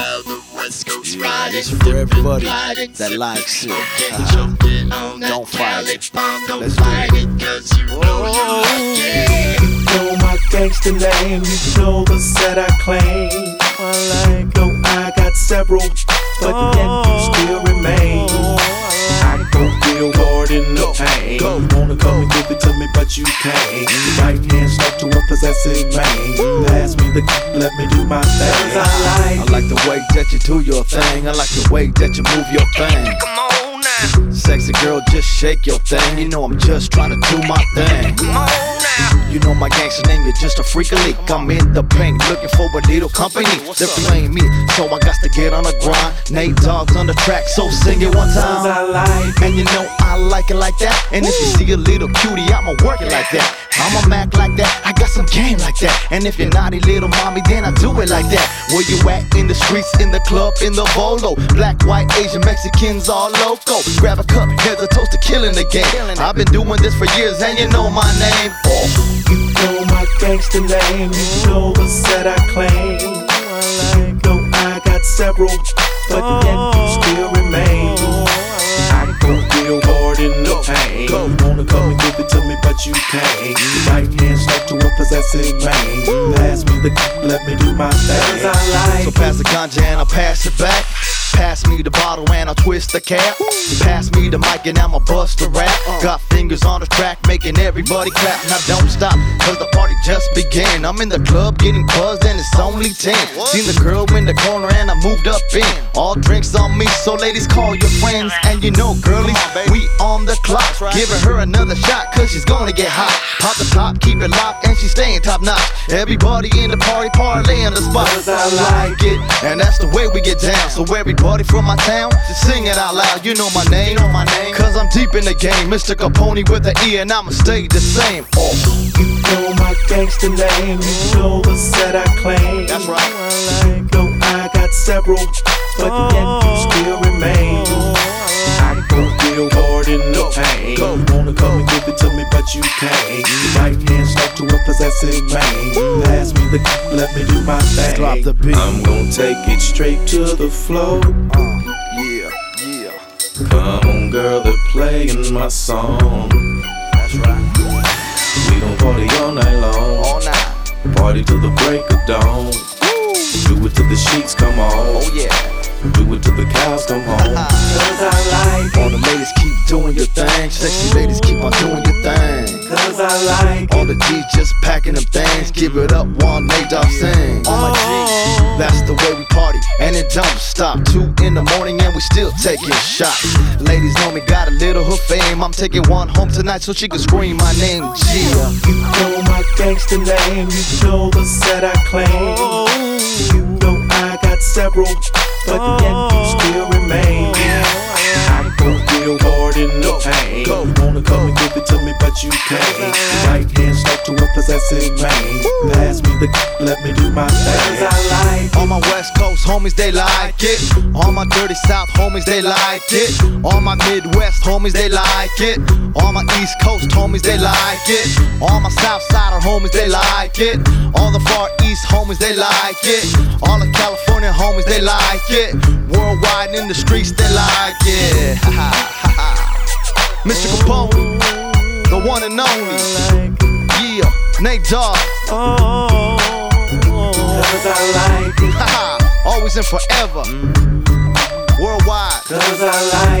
how the West Coast Yeah, riding. this for everybody Riding, that likes it. Getting choking uh-huh. on that Don't fight Cali it. bomb. Don't Let's do fight it, cause you know you like it. know my gangster name, you know the set I claim. I like, know I got several, but oh. yet you still remain. Oh. I go real hard in the pain. You wanna come and give it to me, but you can't. Mm. Right hand stuck to a possessive man. The let me do my thing. I I like, like the way that you do your thing. I like the way that you move your thing. Come on now, Sexy girl, just shake your thing. You know I'm just trying to do my thing. Just a freak leak. I'm in the bank looking for a little company. They're playing me, so I got to get on the grind. Nate Dogg's on the track, so sing it one time. I like. And you know I like it like that. And if you see a little cutie, I'ma work it like that. I'ma mac like that. I got some game like that. And if you're naughty little mommy, then I do it like that. Where you at in the streets, in the club, in the bolo? Black, white, Asian, Mexicans, all loco. Grab a cup, here's a toast to killing the game. I've been doing this for years, and you know my name. Oh. You know gangster name, you know the set I claim. I like, know I got several, but yet you still remain. I go real hard in the pain. You wanna come and give it to me, but you can't. Right hand stuck to a possessive man. Pass me the cup, let me do my thing. I So pass the ganja and I'll pass it back. Pass me the bottle and I'll twist the cap. Pass me the mic and I'ma bust a rap. Got Fingazz on the track, making everybody clap. Now don't stop, cause the party just began. I'm in the club getting buzzed and it's only 10. Seen the girl in the corner and I moved up in. All drinks on me, so ladies call your friends. And you know, girlies, we on the clock. Giving her another shot, cause she's gonna get hot. Pop the top, keep it locked, and she's staying top notch. Everybody in the party, parlay on the spot. Cause I like it, and that's the way we get down. So everybody from my town, just sing it out loud. You know my name, know my name. Cause I'm deep in the game. Mr. Capone with the E, and I'ma stay the same. Oh, you know my gangster name, you know the set I claim. That's right. The pain. You wanna come and give it to me, but you can't. Right hand stuck to a possessive man. Pass me the cup, let me do my thing. drop the beat. I'm gonna take it straight to the flow. uh, yeah, yeah. Come on, girl, they're playing my song. That's right. We gon' party all night long. All night. Party till the break of dawn. Do it till the sheets come Oh yeah. Do it till the cows come home. Uh-huh. Cause I like All the ladies keep doing your thing. Sexy ladies keep on doing your thing. Cause I like All the G's just packing them things. Give it up one Nate Dogg sing. Oh. All my G's, that's the way we party. And it don't stop. Two in the morning and we still taking shots. Ladies know me, got a little hood fame. I'm taking one home tonight so she can scream my name. Oh, Gia. You know my gangster name, you know the set I claim. Oh. You know I got several, but yet you still remain. I go real hard in the pain. You wanna come and give it to me, but you can't. Right hand stuck to a possessive man. Pass me the cup, let me do my thing. I like All my West Coast homies, they like it. All my dirty South homies, they like it. All my Midwest homies, they like it. All my East Coast homies, they like it. All my South Sider homies, they like it. All the Far East homies, they like it. All the California homies, they like it. Worldwide in the streets, they like it. Mr. Capone, the one and only. Yeah, Nate Dogg. Cause I like it, always and forever. Mm. Worldwide, cause I like